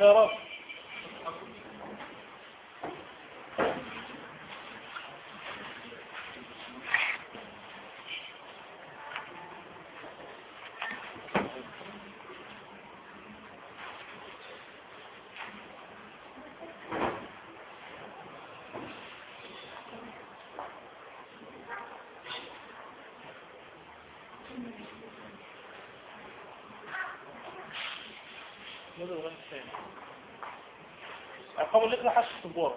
مغفرة قبل لك حش الصبور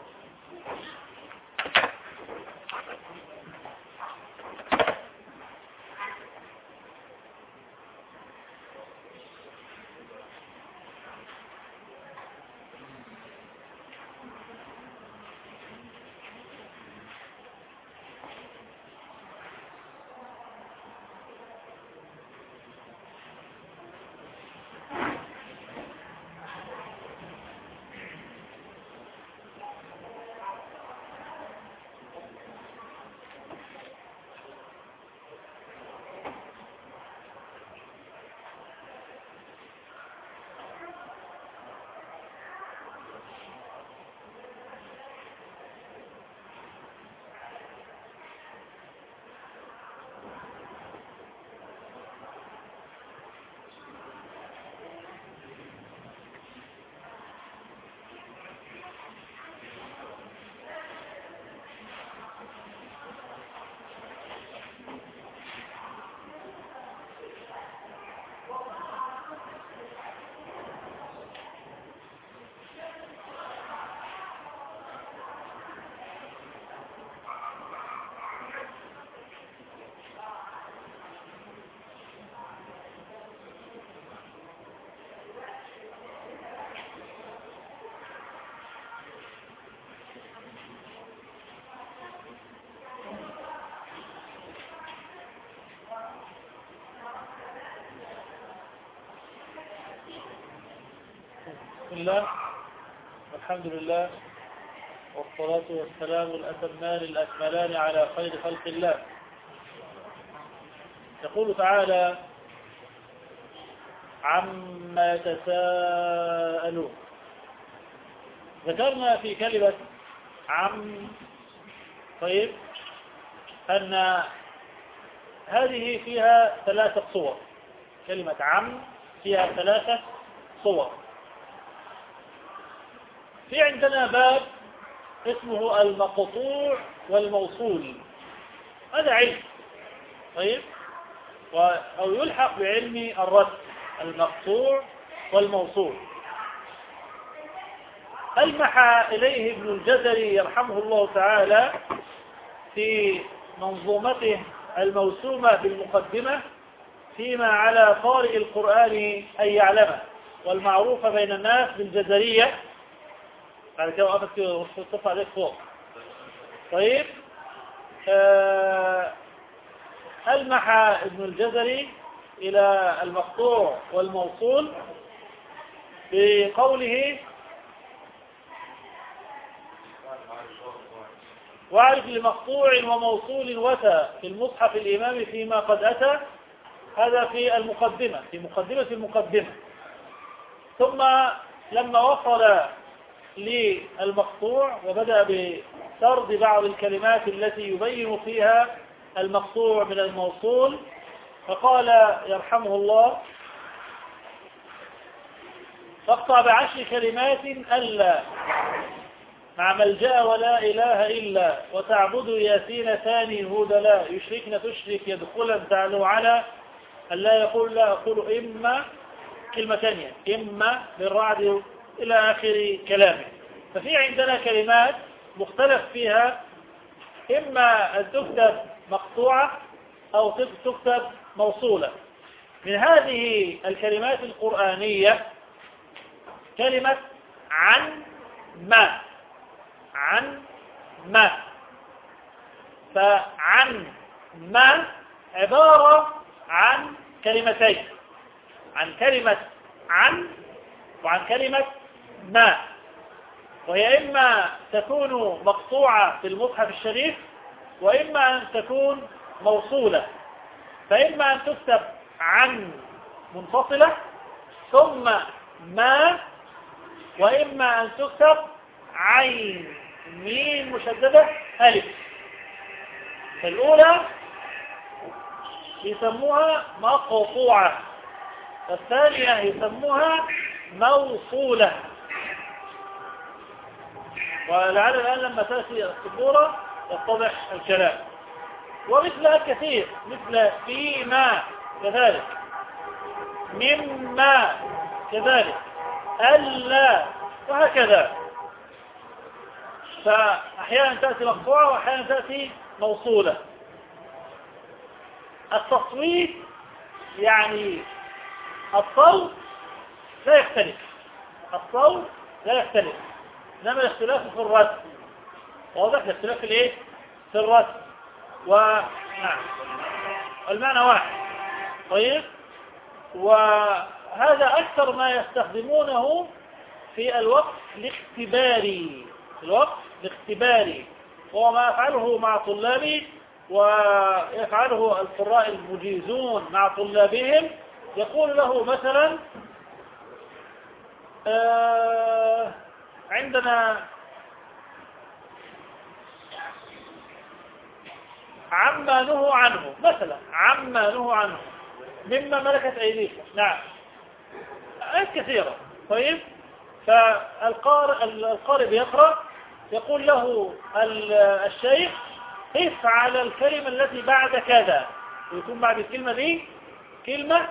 بسم الله والحمد لله. والصلاة والسلام الأتمان الأكملان على خير خلق الله. يقول تعالى عما يتساءلون ذكرنا في كلمة عم. طيب أن هذه فيها ثلاثة صور. كلمة عم فيها ثلاثة صور. في عندنا باب اسمه المقطوع والموصول. هذا علم. طيب؟ أو يلحق بعلم الرد المقطوع والموصول. ألمح إليه ابن الجزري يرحمه الله تعالى في منظومته الموسومة بالمقدمة فيما على قارئ القرآن أن يعلمه والمعروفة بين الناس بالجزرية بعد كده وقفت وصف عليك فوق. طيب آه ألمح ابن الجزري إلى المقطوع والموصول بقوله واعرف لمقطوع وموصول وتى في المصحف الإمام فيما قد أتى هذا في المقدمة في مقدمة المقدمة. ثم لما وصل للمقطوع وبدأ بسرد بعض الكلمات التي يبين فيها المقطوع من الموصول. فقال يرحمه الله فاقطع بعشر كلمات ألا مع ملجأ ولا إله إلا وتعبد ياسين ثاني هود لا يشركن تشرك يدخلا تعلو على ألا يقول لا أقول إما كلمة ثانية إما بالرعد إلى آخر كلامه. ففي عندنا كلمات مختلف فيها. إما أن تكتب مقطوعة أو تكتب موصولة. من هذه الكلمات القرآنية كلمة عن ما. عن ما. فعن ما عبارة عن كلمتين. عن كلمة عن وعن كلمة ما. وهي إما تكون مقطوعة في المصحف الشريف وإما أن تكون موصولة. فإما أن تكتب عن منفصلة ثم ما وإما أن تكتب عين ميم مشددة ألف. الأولى يسموها مقطوعة الثانية يسموها موصولة. ولعل الآن لما تأتي السبورة يتضح الكلام. ومثلها كثير مثل فيما كذلك. مما كذلك. ألا وهكذا. فأحيانا تأتي مقطوعة وأحيانا تأتي موصولة. التصويت يعني الصوت لا يختلف. الصوت لا يختلف. إنما الاختلاف في الرد. واضح الاختلاف في الإيه؟ في الرد. و نعم. المعنى واحد. طيب؟ وهذا أكثر ما يستخدمونه في الوقت الاختباري. الوقت الاختباري. وهو ما يفعله مع طلابي ويفعله القراء المجيزون مع طلابهم. يقول له مثلا آه عندنا عما نهوا عنه مثلا عما نهوا عنه مما ملكت أيديكم. نعم. آيات كثيرة. طيب. فالقارئ القارئ بيقرأ يقول له الشيخ قف على الكلمة التي بعد كذا. ويكون بعد الكلمة دي كلمة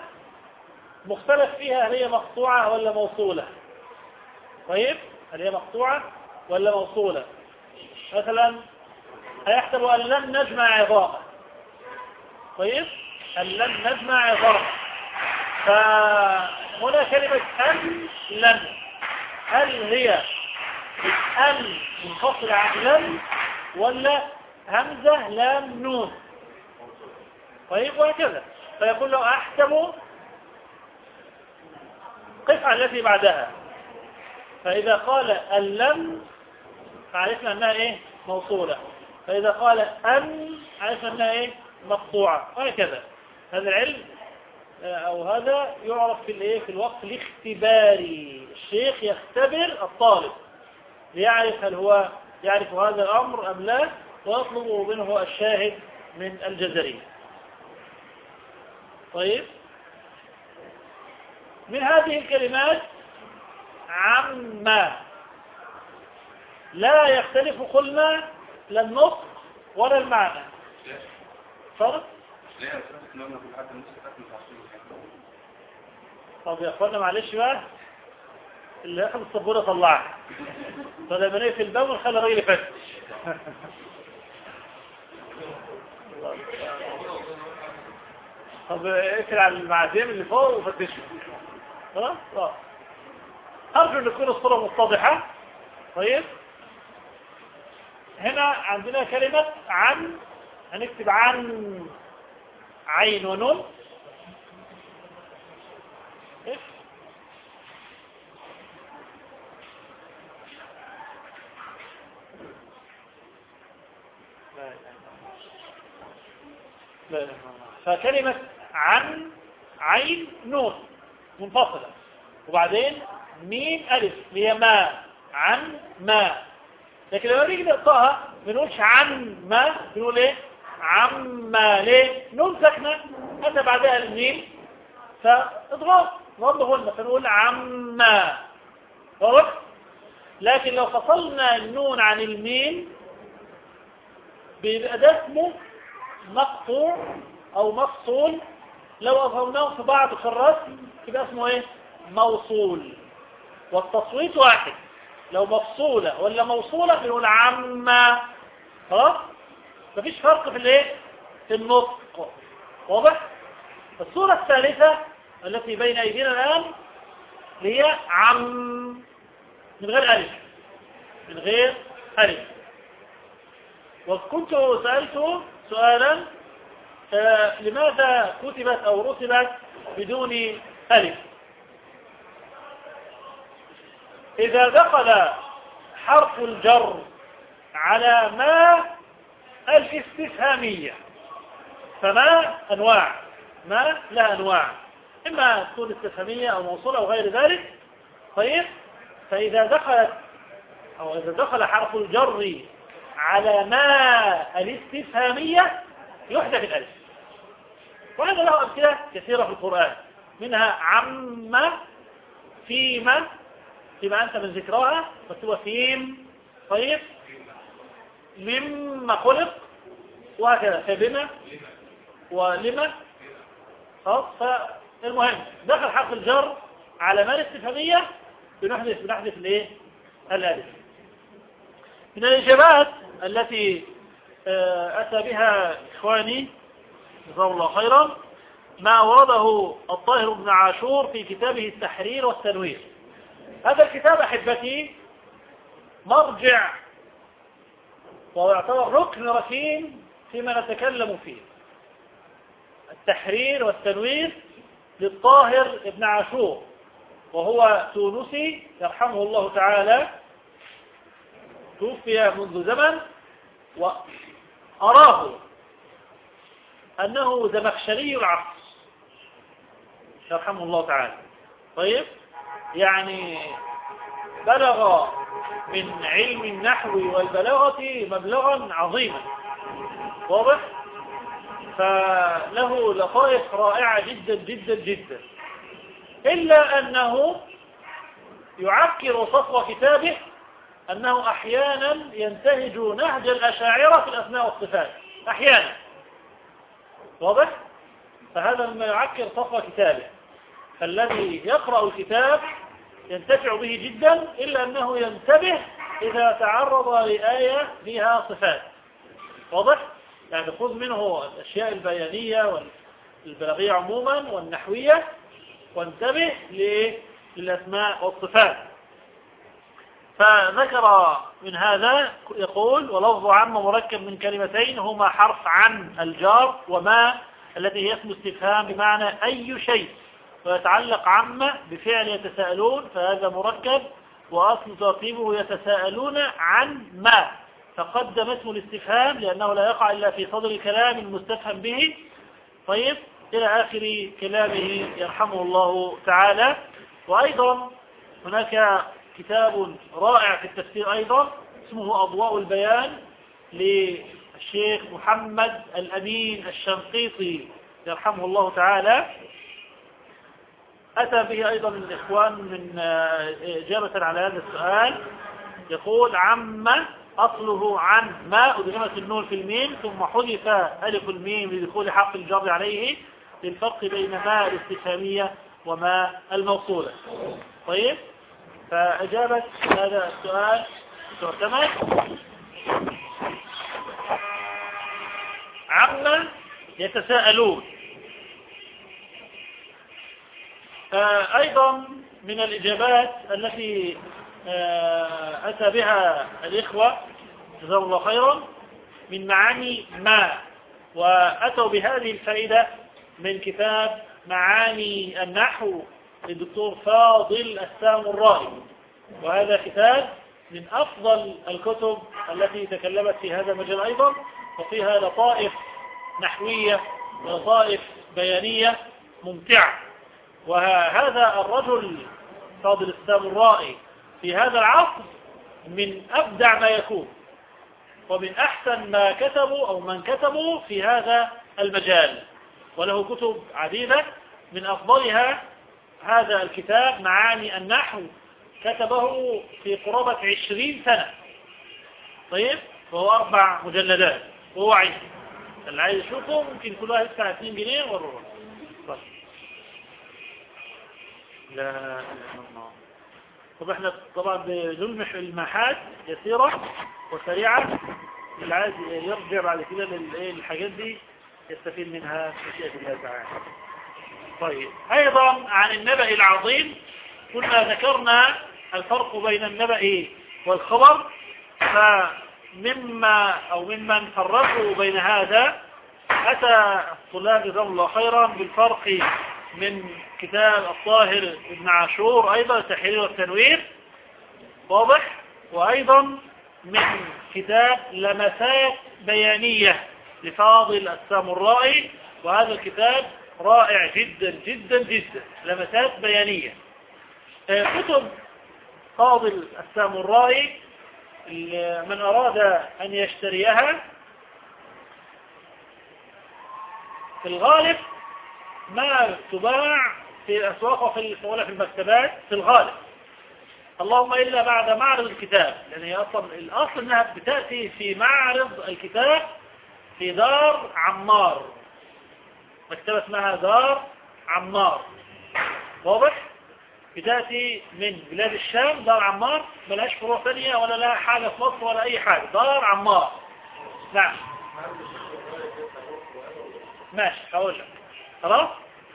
مختلف فيها هي مقطوعة ولا موصولة. طيب. هل هي مقطوعة ولا موصولة؟ مثلا هيحسب أن لن نجمع عظامة. طيب؟ أن لن نجمع عظامة. فهنا كلمة أن لن. هل هي أن منفصلة عن لن ولا همزة لام نون؟ طيب وهكذا. فيقول له أحسب قطعة التي بعدها. فإذا قال اللم فعرفنا أنها إيه؟ موصولة. فإذا قال أن عرفنا أنها إيه؟ مقطوعة. وهكذا. هذا العلم آه، أو هذا يعرف في الإيه؟ في الوقت الاختباري. الشيخ يختبر الطالب ليعرف هل هو يعرف هذا الأمر أم لا ويطلب منه الشاهد من الجزري. طيب. من هذه الكلمات عما لا يختلف قلنا لا النطق ولا المعنى. فرق طب يا أخوانا معلش بقى اللي ياخد السبورة طلعها. فلما نقفل الباب ونخلي الراجل يفتش. طب اقفل على المعازيم اللي فوق وفتشه خلاص؟ آه. أرجو أن تكون الصورة متضحة. طيب. هنا عندنا كلمة عن هنكتب عن عين ونون؟ فكلمة عن عين نون منفصلة. وبعدين ميم ألف. هي ما. عن ما. لكن لما نيجي نقطعها ما بنقولش عن ما. بنقول إيه؟ عما ليه؟ نون ساكنة. أتى بعدها الميم. فاضغط نضغط هنا. فنقول عما واضح؟ لكن لو فصلنا النون عن الميم بيبقى ده اسمه مقطوع أو مفصول. لو أظهرناه في بعض في الرسم يبقى اسمه إيه؟ موصول. والتصويت واحد. لو مفصولة ولا موصولة بنقول عما خلاص مفيش فرق في الايه؟ في النطق. واضح؟ الصورة الثالثة التي بين أيدينا الآن هي عم. من غير ألف. من غير ألف. وكنت سألت سؤالا آه، لماذا كتبت أو رسمت بدون ألف؟ إذا دخل حرف الجر على ما الاستفهامية فما أنواع؟ ما؟ لا أنواع. إما تكون استفهامية أو موصولة أو غير ذلك. طيب فإذا دخلت أو إذا دخل حرف الجر على ما الاستفهامية يحدث الألف. وهذا له أمثلة كثيرة في القرآن منها عم فيما فيما أنت من ذكرها مكتوبة فيم طيب مما خلق وهكذا فبما ولما خلاص فالمهم دخل حرف الجر على ما الاستفهامية بنحدث بنحدث الايه الألف. من الإجابات التي آه، أتى بها إخواني جزاه الله خيرا ما أورده الطاهر بن عاشور في كتابه التحرير والتنوير. هذا الكتاب أحبتي مرجع وهو يعتبر ركن ركين فيما نتكلم فيه. التحرير والتنوير للطاهر ابن عاشور وهو تونسي يرحمه الله تعالى توفي منذ زمن وأراه أنه زمخشري العصر يرحمه الله تعالى. طيب؟ يعني بلغ من علم النحو والبلاغة مبلغا عظيما. واضح؟ فله لطائف رائعة جدا جدا جدا. إلا أنه يعكر صفو كتابه أنه أحيانا ينتهج نهج الأشاعرة في الأسماء والصفات. أحيانا. واضح؟ فهذا مما يعكر صفو كتابه. فالذي يقرأ الكتاب ينتفع به جدا إلا أنه ينتبه إذا تعرض لآية فيها صفات واضح؟ يعني خذ منه الأشياء البيانية والبلاغية عموما والنحوية وانتبه للأسماء والصفات فذكر من هذا يقول ولفظ عم مركب من كلمتين هما حرف عن الجار وما التي هي اسم استفهام بمعنى أي شيء ويتعلق عما بفعل يتساءلون فهذا مركب وأصل ترتيبه يتساءلون عن ما. فقدم اسم الاستفهام لأنه لا يقع إلا في صدر الكلام المستفهم به. طيب إلى آخر كلامه يرحمه الله تعالى. وأيضا هناك كتاب رائع في التفسير أيضا اسمه أضواء البيان للشيخ محمد الأمين الشنقيطي يرحمه الله تعالى. أتى به أيضا الإخوان من آه، إجابة على هذا السؤال. يقول عم أصله عن ما أدغمت النون في الميم ثم حذف ألف الميم لدخول حق الجر عليه للفرق بين ما الاستفهامية وما الموصولة. طيب؟ فأجابت هذا السؤال تعتمد. عما يتساءلون. أيضا من الإجابات التي آه، أتى بها الإخوة جزاهم الله خيرا من معاني ما وأتوا بهذه الفائدة من كتاب معاني النحو للدكتور فاضل السام الرائي وهذا كتاب من أفضل الكتب التي تكلمت في هذا المجال أيضا وفيها لطائف نحوية ولطائف بيانية ممتعة. وهذا الرجل فاضل السامرائي في هذا العصر من أبدع ما يكون ومن أحسن ما كتبوا أو من كتبوا في هذا المجال. وله كتب عديدة. من أفضلها هذا الكتاب معاني النحو كتبه في قرابة عشرين سنة. طيب؟ وهو أربع مجلدات. وهو عين اللي عايز يشوفه ممكن كل واحد يدفع 2 جنيه والربع طيب. لا إله إلا الله. طب إحنا طبعا بنلمح الماحات يسيرة وسريعة اللي عايز يرجع بعد كده للحاجات دي يستفيد منها مشيئة الله تعالى. طيب أيضا عن النبأ العظيم كنا ذكرنا الفرق بين النبأ والخبر فمما أو ممن فرقوا بين هذا أتى الطلاب جزاهم الله خيرا بالفرق من كتاب الطاهر ابن عاشور أيضا التحرير والتنوير واضح وأيضا من كتاب لمسات بيانية لفاضل السامرائي وهذا الكتاب رائع جدا جدا جدا لمسات بيانية. آه، كتب فاضل السامرائي من أراد أن يشتريها في الغالب ما تباع في الأسواق وفي في المكتبات في الغالب. اللهم إلا بعد معرض الكتاب. لأن هي أصلا الأصل أنها بتأتي في معرض الكتاب في دار عمار. مكتبة اسمها دار عمار. واضح؟ بتأتي من بلاد الشام دار عمار. ملهاش فروع ثانية ولا لها حاجة في مصر ولا أي حاجة. دار عمار. نعم. ماشي هقول لك. خلاص؟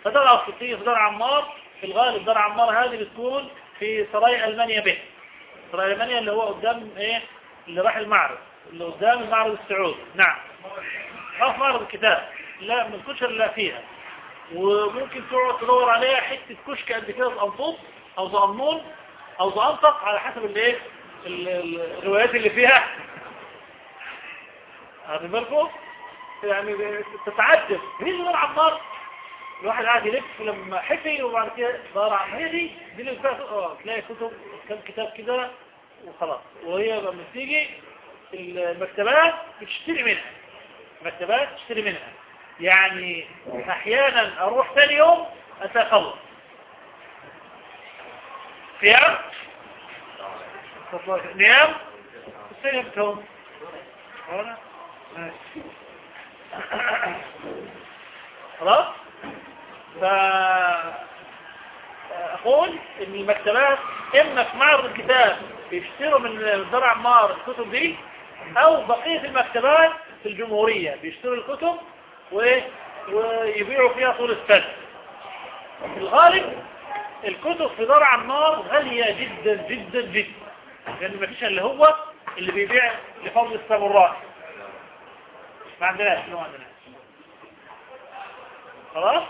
فدار في دار عمار في الغالب دار عمار هذه بتكون في سراي ألمانيا به سراي ألمانيا اللي هو قدام إيه؟ اللي راح المعرض اللي قدام المعرض السعودي. نعم. راح معرض الكتاب. لا من كشر لا فيها. وممكن تقعد تدور عليها حتة كشك قد كده زقنطوط أو زقنون أو زقنطق على حسب الإيه؟ الروايات اللي فيها. هذا بالكم يعني تتعجب مين غير عمار؟ الواحد قاعد يلف لما حفي وبعد كده دار عمار هي دي آه تلاقي كتب كم كتاب كده وخلاص. وهي لما تيجي المكتبات بتشتري منها. المكتبات تشتري منها. يعني أحيانا أروح ثاني يوم أتخلص. صيام نيام السنة بتهم خلاص؟ فأقول إن المكتبات إما في معرض الكتاب بيشتروا من دار عمار الكتب دي أو بقية المكتبات في الجمهورية بيشتروا الكتب ويبيعوا فيها طول السنة. في الغالب الكتب في دار عمار غالية جدا جدا جدا. لأن ما فيش اللي هو اللي بيبيع لفضل الساموراي ما عندناش ما عندناش. خلاص؟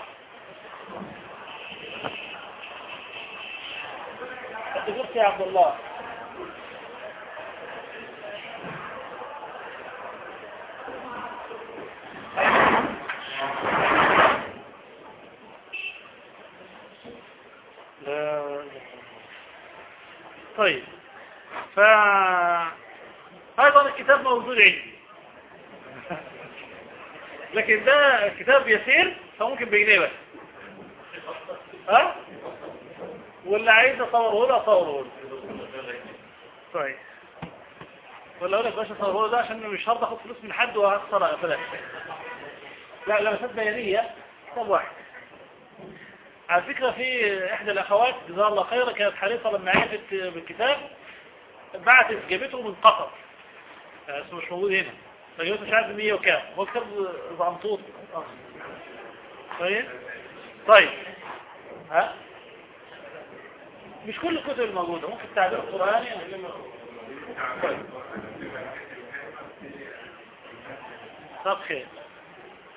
قلت يا عبد الله. طيب. ف أيضا الكتاب موجود عندي. لكن ده كتاب يسير فممكن بجنيه بس. ها؟ واللي عايز اصوره له اصوره له. طيب. ولا أقول لك باش اصوره له ده عشان مش هرضى اخد فلوس من حد وهخسر فلاش لا لمسات بيانيه كتاب واحد. على فكرة في إحدى الأخوات جزاها الله خيرا كانت حريصة لما عرفت بالكتاب بعتت جابته من قطر. اسمه مش موجود هنا. فجابته مش عارف 100 وكام. هو كتاب زعنطوط طيب. طيب. ها؟ مش كل الكتب الموجودة ممكن التعبير القرآني طب خير.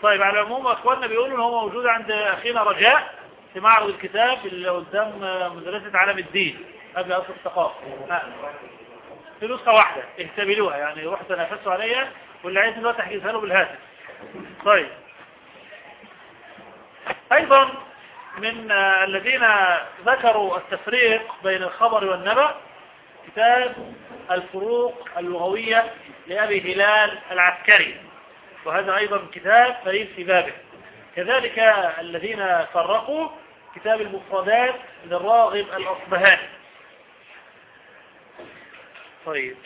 طيب على العموم أخواننا بيقولوا إن هو موجود عند أخينا رجاء في معرض الكتاب اللي قدام مدرسة عالم الدين قبل أصل الثقافة. في نسخة واحدة اهتملوها يعني روحوا تنافسوا عليها واللي عايز دلوقتي تحجزها له بالهاتف. طيب. أيضا من الذين ذكروا التفريق بين الخبر والنبأ كتاب الفروق اللغوية لأبي هلال العسكري. وهذا أيضا كتاب فريد في بابه. كذلك الذين فرقوا كتاب المفردات للراغب الأصبهاني. طيب.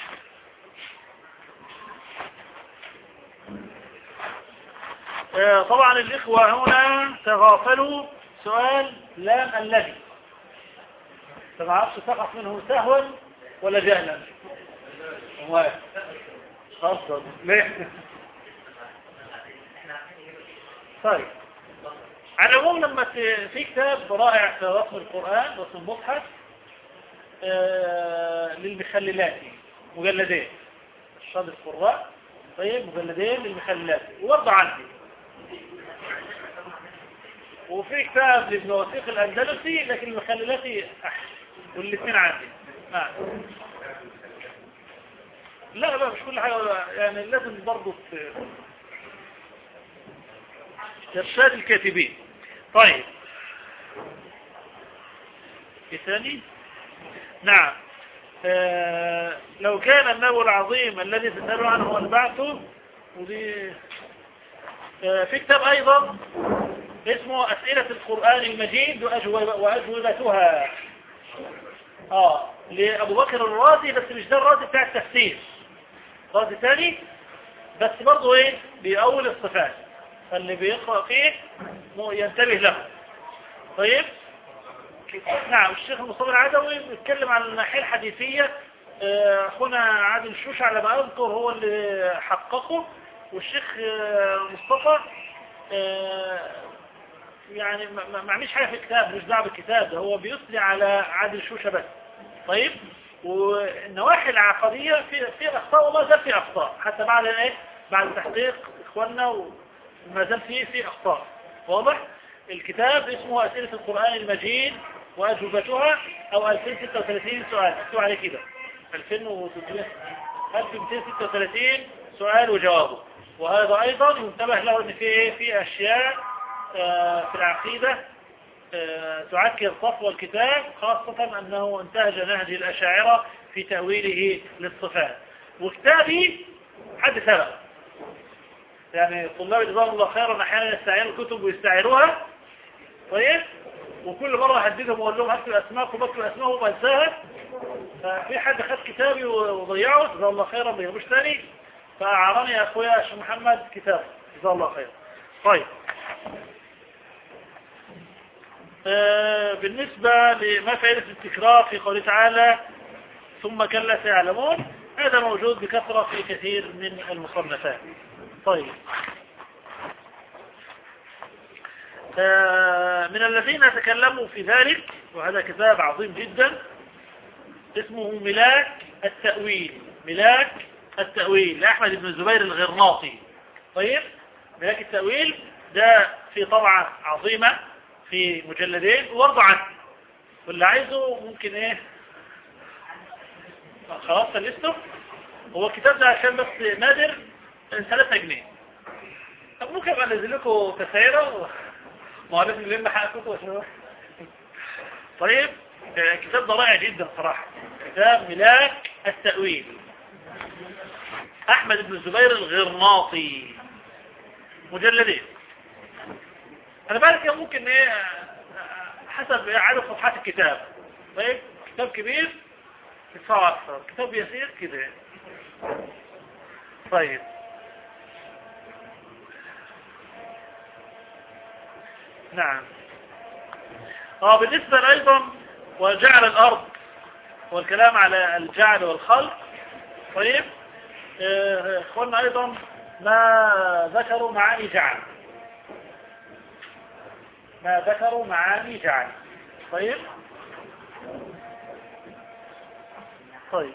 آه، طبعا الإخوة هنا تغافلوا سؤال لام الذي فما عرفش سقط منه سهوا ولا جهلا؟ أفضل ليه؟ طيب. على العموم لما في كتاب رائع في رسم القرآن رسم المصحف آه، للمخللاتي مجلدين. الشاطئ القراء طيب مجلدين للمخللاتي وبرضه عندي وفي كتاب لابن وثيق الأندلسي لكن المخللاتي أحسن والاثنين عندي نعم لا لا مش كل حاجة يعني لازم برضه إرشاد الكاتبين. طيب. في ثاني نعم. آه لو كان النبي العظيم الذي تسأل عنه البعث ودي آه في كتاب أيضا اسمه أسئلة القرآن المجيد وأجوب- وأجوبتها. آه لأبو بكر الرازي بس مش ده الرازي بتاع التفسير. رازي ثاني بس برضه إيه بأول الصفات. فاللي بيقرأ فيه ينتبه له. طيب؟ نعم الشيخ المصطفى العدوي بيتكلم عن الناحية الحديثية. آه، أخونا عادل شوش على ما أذكر هو اللي حققه. والشيخ آه، مصطفى آه، يعني ما- عملش حاجة في الكتاب مش دعوة بالكتاب ده هو بيثني على عادل شوشة بس. طيب؟ والنواحي العقدية في في أخطاء والله زال في أخطاء حتى بعد إيه؟ بعد تحقيق إخواننا وما زال فيه في أخطاء. واضح؟ الكتاب اسمه أسئلة القرآن المجيد وأجوبتها أو 2036 سؤال. مكتوب عليه كده. 2300 1236 سؤال وجوابه. وهذا أيضا ينتبه له أن في؟ في أشياء في العقيدة آه، تعكر صفو الكتاب خاصة أنه انتهج نهج الأشاعرة في تأويله للصفات. وكتابي حد سبق يعني طلاب جزاهم الله خيرا أحيانا يستعيروا الكتب ويستعيروها. طيب؟ وكل مرة أهددهم وأقول لهم هاتوا أسماءكم بكتوا أسماءهم وأنساها ففي حد خد كتابي وضيعه جزاه الله خيرا ما يجيبوش تاني. فأعرني يا أخويا الشيخ محمد كتاب جزاه الله خيرا طيب. بالنسبة لما فائدة التكرار في قوله تعالى ثم كلا سيعلمون هذا موجود بكثرة في كثير من المصنفات. طيب. آه، من الذين تكلموا في ذلك وهذا كتاب عظيم جدا اسمه ملاك التأويل. ملاك التأويل لأحمد بن الزبير الغرناطي. طيب. ملاك التأويل ده في طبعة عظيمة. في مجلدين ووضع عنه. واللي عايزه ممكن إيه؟ خلاص سلسته هو الكتاب ده عشان بس نادر 3 جنيه. طب ممكن أبقى أنزل لكم تسعيرة لازم نلم حقكم طيب الكتاب ده رائع جدا صراحة. كتاب ملاك التأويل. أحمد بن الزبير الغرناطي. مجلدين. أنا بالك ممكن آه، حسب عدد صفحات الكتاب. طيب كتاب كبير يدفعوا أكثر كتاب يسير كده. طيب. نعم. آه بالنسبة أيضا وجعل الأرض والكلام على الجعل والخلق. طيب آه، اخوانا أيضا ما ذكروا معاني جعل. ما ذكروا معاني جعل. طيب؟ طيب.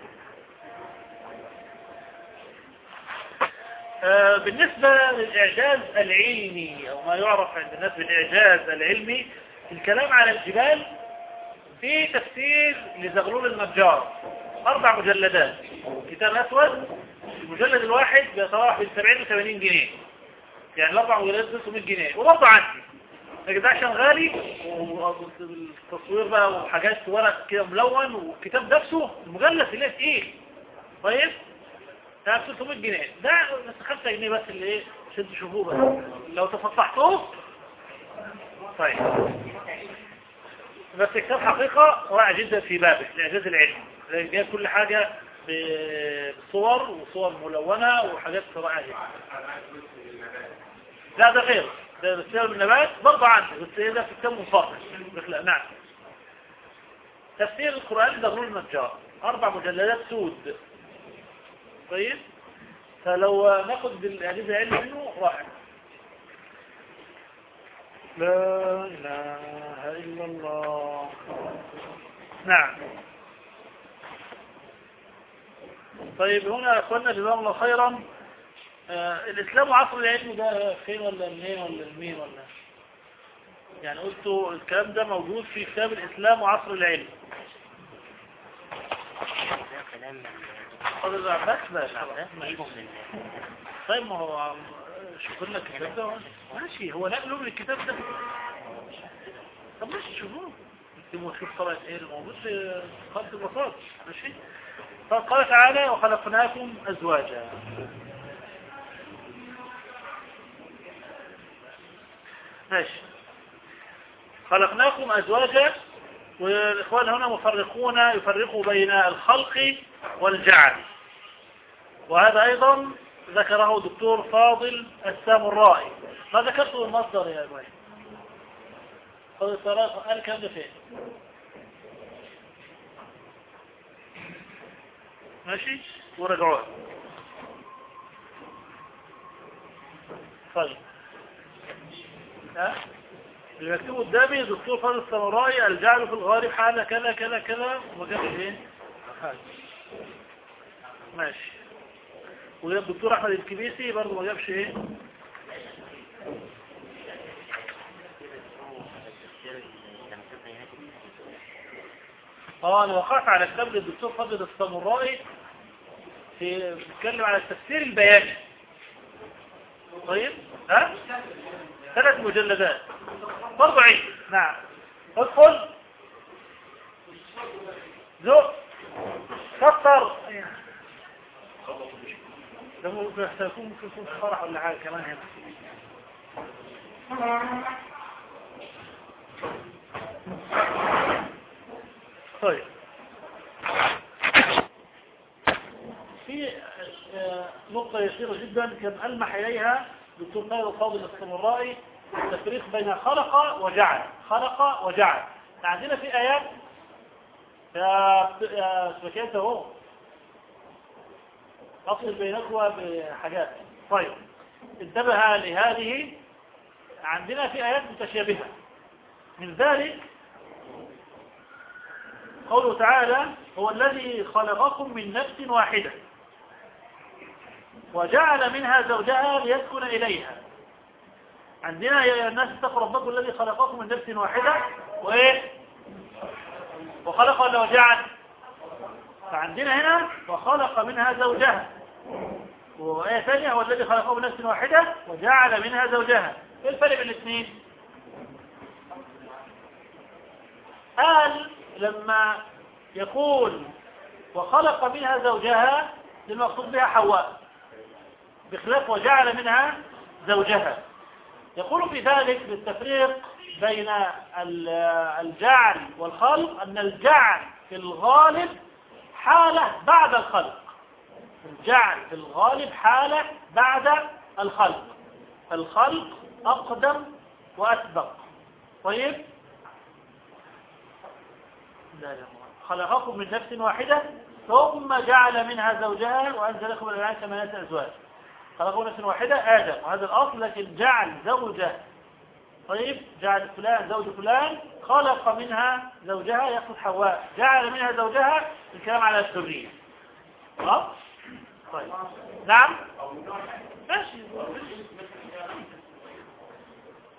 آه، بالنسبة للإعجاز العلمي أو ما يعرف عند الناس بالإعجاز العلمي الكلام على الجبال في تفسير لزغلول النجار. أربع مجلدات. كتاب أسود المجلد الواحد بيتراوح بين 70 و 80 جنيه. يعني الأربع مجلدات 300 جنيه. وبرضه عندي. عشان غالي والتصوير بقى وحاجات ورق كده ملون والكتاب نفسه المجلد اللي تقيل. طيب؟ ده 300 جنيه. ده بس 5 جنيه بس اللي إيه؟ عشان تشوفوه بس لو تصفحتوه طيب. بس الكتاب حقيقة رائع جدا في بابه الإعجاز العلمي لأن جايب كل حاجة بصور وصور ملونة وحاجات رائعة جدا. لا ده غير. ده بسبب النبات برضه عندي بس ده في كتاب منفصل نعم. تفسير القرآن غلول النجار أربع مجلدات سود. طيب؟ فلو ناخد بالإعجاز العلمي منه رائع لا إله إلا الله. نعم. طيب هنا أخوانا جزاهم الله خيرا. الإسلام وعصر العلم ده فين ولا منين ولا مين ولا؟ يعني قلتوا الكلام ده موجود في كتاب الإسلام وعصر العلم. طيب ما هو شوف لنا الكتاب ده ماشي هو نقله من الكتاب ده. طب ماشي شوفوه. اكتبوا شوف طلعت إيه الموجود في خلق البساط ماشي. فقال تعالى وخلقناكم ازواجا. ماشي. خلقناكم أزواجا والإخوان هنا مفرقون يفرقوا بين الخلق والجعل. وهذا أيضا ذكره دكتور فاضل السامرائي ما ذكرته المصدر يا إبراهيم فاضل السامرائي قال كم فين ماشي؟ ورجعوه طيب. اللي مكتوب قدامي دكتور فاضل السامرائي الجعل في الغالب حالة كذا كذا كذا جابش إيه؟ ماشي. وجاب الدكتور أحمد الكبيسي برضه ما جابش إيه؟ آه أنا وقعت على كتاب للدكتور فضل السامورائي في بيتكلم على التفسير البياني طيب؟ ها؟ ثلاث مجلدات. برضه عيد. نعم. ادخل. ذوق. كسر ده ممكن يكون ممكن يكون فرح ولا حاجة كمان هنا. طيب. في نقطة يسيرة جدا كان ألمح إليها دكتور خالد الفاضل السمرائي التفريق بين خلق وجعل خلق وجعل. عندنا في آيات يا سبكيت أهو. أفصل بينكم بحاجات. طيب انتبه لهذه. عندنا في آيات متشابهة. من ذلك قوله تعالى هو الذي خلقكم من نفس واحدة. وجعل منها زوجها ليسكن إليها. عندنا يا الناس اتقوا ربكم الذي خلقكم من نفس واحدة. وإيه؟ وخلق ولا وجعل؟ فعندنا هنا وخلق منها زوجها. وآية ثانية؟ هو الذي خلقه من نفس واحدة وجعل منها زوجها. إيه الفرق بين الاثنين؟ قال لما يقول وخلق منها زوجها للمقصود بها حواء. بخلاف وجعل منها زوجها. يقول في ذلك بالتفريق بين الجعل والخلق أن الجعل في الغالب حالة بعد الخلق. الجعل في الغالب حالة بعد الخلق. الخلق أقدم وأسبق. طيب؟ خلقكم من نفس واحدة ثم جعل منها زوجها وأنزل لكم الأنعام ثمانية أزواج. خلقوا نفس واحدة آدم. وهذا الأصل لكن جعل زوجة. طيب جعل فلان زوج فلان خلق منها زوجها يقصد حواء. جعل منها زوجها الكلام على السرية طيب. نعم؟ ماشي.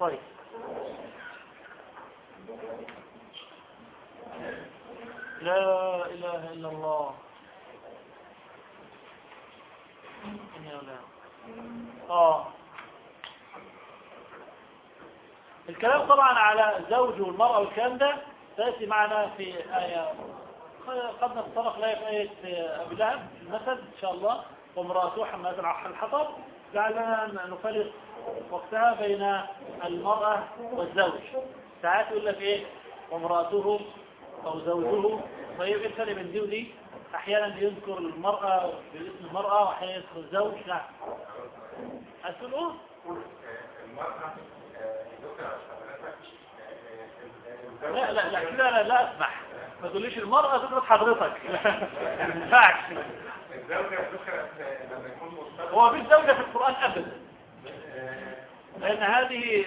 طيب. لا إله إلا الله. آه. الكلام طبعا على الزوج والمرأة والكلام ده سيأتي معنا في آية قد نتطرق لها في آية أبي لهب المثل إن شاء الله وامرأته حمالة الحطب. لعلنا نفرق وقتها بين المرأة والزوج. ساعات يقول لك إيه وامرأته أو زوجه طيب الفرق بين دي ودي أحيانا يذكر المرأة باسم المرأة وأحيانا يذكر الزوج نعم أسأله لا لا لا كده لا, لا أسمح. ما تقوليش المرأة تضرب حضرتك. ما ينفعش الزوجة ذكرت لما يكون هو في الزوجة في القرآن أبدا. لأن هذه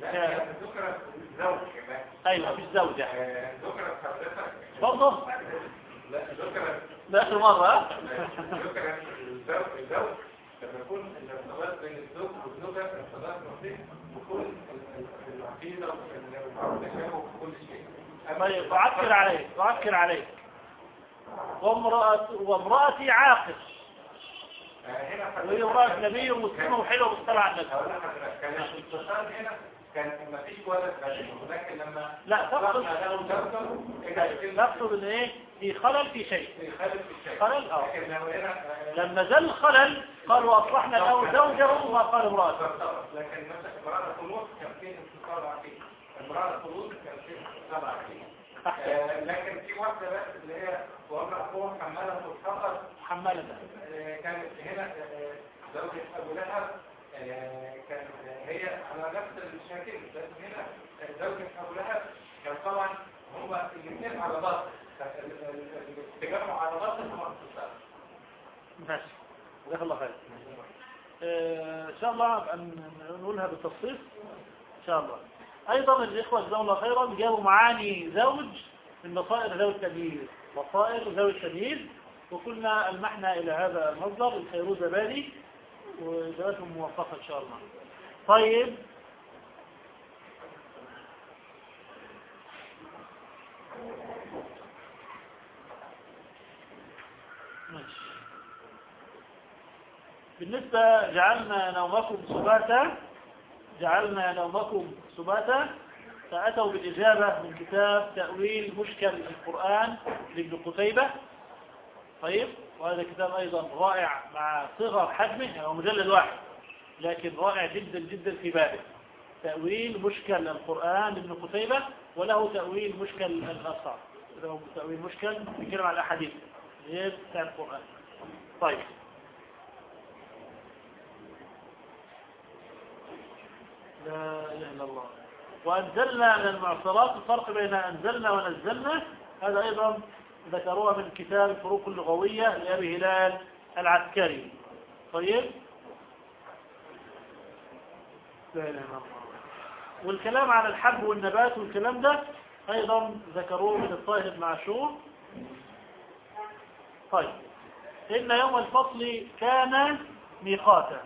لا ذكرت الزوج كمان. أيوه مش زوجة. آه، ذكرت حضرتك. برضه؟ لا ذكرت ده آخر مرة. ها؟ ذكرت الزوج الزوج لما يكون الارتباط بين الزوج والزوجة ارتباط بسيط بكل ال- ال- العقيدة والتشابه وكل شيء طيب أعكر عليك أعكر عليك. وامرأة وامرأتي عاقر. وهي امرأة نبي ومسلمة وحلوة بالصلاة على النبي كان الاتصال هنا كان ما فيش ولد لكن لما لا، تقصد- نقصد إن إيه؟ في خلل في شيء. خلل آه. آه، لما زال الخلل قال واصلحنا له زوجه وما قال بالضبط. لكن مثلا امرأة الخلوص كان فيه انتصار عقيد امرأة الخلوص كان فيه انتصار أحسن آه، لكن في واحدة بس اللي هي وامرأة أخوها حمالة فقط حمالة. كانت هنا آه، زوجة أبو لهب. آه، كان هي على نفس الشكل بس هنا زوجة أبو لهب. كان طبعا هما الاثنين على ضغط ماشي جزاك الله خير. آه، إن شاء الله نقولها بالتفصيل. إن شاء الله. أيضا الإخوة جزاهم الله خيرا جابوا معاني زوج من بصائر ذوي التمييز بصائر ذوي التمييز وكنا ألمحنا إلى هذا المصدر الفيروز بالي وإجابتهم موفقة إن شاء الله. طيب. ماشي بالنسبة جعلنا نومكم سباتا جعلنا نومكم سباتا فأتوا بالإجابة من كتاب تأويل مشكل القرآن لابن قتيبة. طيب وهذا كتاب أيضا رائع مع صغر حجمه يعني هو مجلد واحد لكن رائع جدا جدا في بابه. تأويل مشكل القرآن لابن قتيبة وله تأويل مشكل الأصحاب له تأويل مشكل بيتكلم عن الأحاديث. بتاع القرآن طيب. لا إله إلا الله. وأنزلنا من المعصرات الفرق بين أنزلنا ونزلنا. هذا أيضا ذكروها من كتاب الفروق اللغوية لأبي هلال العسكري. طيب. لا إله إلا الله. والكلام عن الحب والنبات والكلام ده أيضا ذكروه من الطاهر بن عاشور طيب. إن يوم الفصل كان ميقاتا.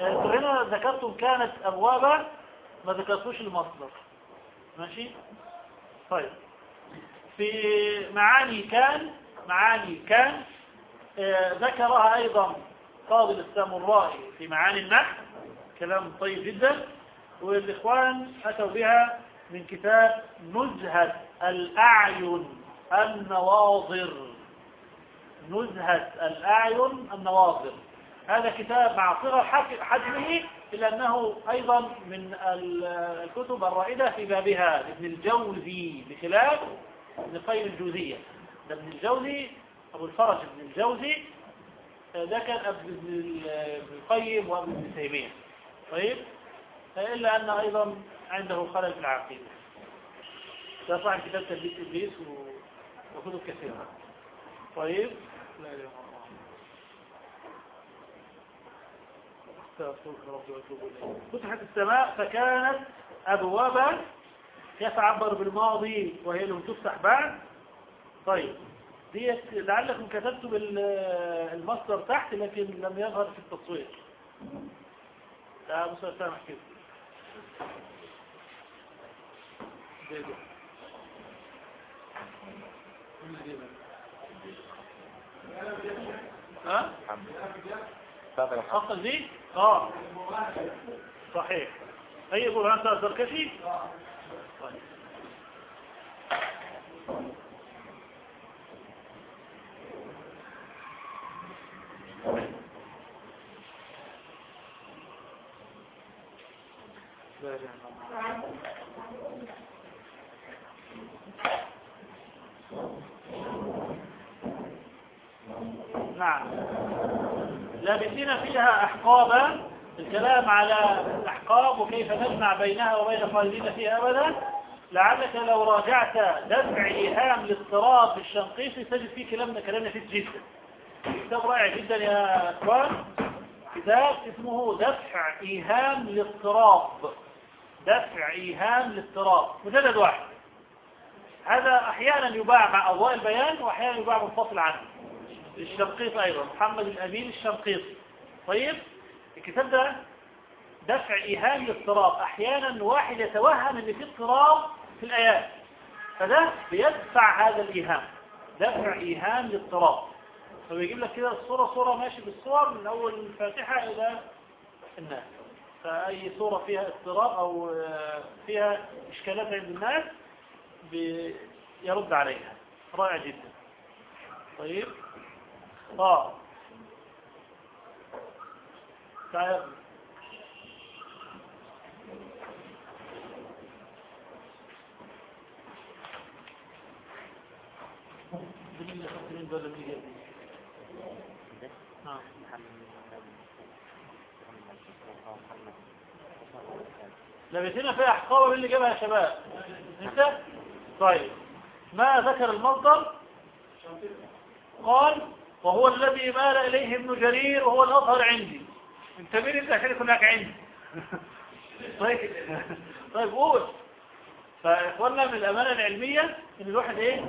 أنتوا هنا ذكرتم كانت أبوابا ما ذكرتوش المصدر. ماشي؟ طيب. في معاني كان معاني كان آه، ذكرها أيضا فاضل السامرائي في معاني النحو كلام طيب جدا. والإخوان أتوا بها من كتاب نزهة الأعين. النواظر. نزهة الأعين النواظر. هذا كتاب مع صغر حج- حجمه إلا أنه أيضا من ال- الكتب الرائدة في بابها لابن الجوزي بخلاف ابن القيم الجوزية. ده ابن الجوزي أبو الفرج ابن الجوزي ده كان ابن ال- ابن القيم وابن ابن تيمية. طيب؟ إلا أن أيضا عنده خلل في العقيدة. ده صاحب كتاب تلبيس إبليس و- وكتب كثيرة طيب. لا إله فتحت السماء فكانت ابوابا يتعبر بالماضي وهي لم تفتح بعد. طيب. ديت لعلكم كتبتم ال- المصدر تحت لكن لم يظهر في التصوير. لا مصدر سامح كده ده ده. مين اللي جايبها؟ ها؟ أصل دي؟ آه صحيح أي برهان الزركشي؟ طيب. لا إله إلا الله. نعم. لابسين فيها أحقابا الكلام على الأحقاب وكيف نجمع بينها وبين خالدين فيها أبدا. لعلك لو راجعت دفع إيهام الاضطراب بالشنقيطي تجد فيه كلامنا كلامنا فيه جدا. كتاب رائع جدا يا أخوان. كتاب اسمه دفع إيهام الاضطراب دفع إيهام الاضطراب مجلد واحد. هذا أحيانا يباع مع أضواء البيان وأحيانا يباع منفصل عنه. الشنقيط أيضا. محمد الأمين الشنقيطي طيب الكتاب ده دفع إيهام الاضطراب. أحيانا واحد يتوهم أن في اضطراب في الآيات فده بيدفع هذا الإيهام. دفع إيهام الاضطراب. فبيجيب لك كده الصورة صورة ماشي بالصور من أول الفاتحة إلى الناس. فأي صورة فيها اضطراب أو فيها إشكالات عند الناس يرد عليها. رائع جدا. طيب. ميجا آه. لبسنا فيها حقاوة اللي جابها يا شباب. انت؟ طيب. ما ذكر المصدر؟ قال وهو الذي مال إليه ابن جرير وهو الأظهر عندي. انت مين انت عشان يكون لك عندي. طيب. طيب قول. فإخواننا من الأمانة العلمية إن الواحد إيه؟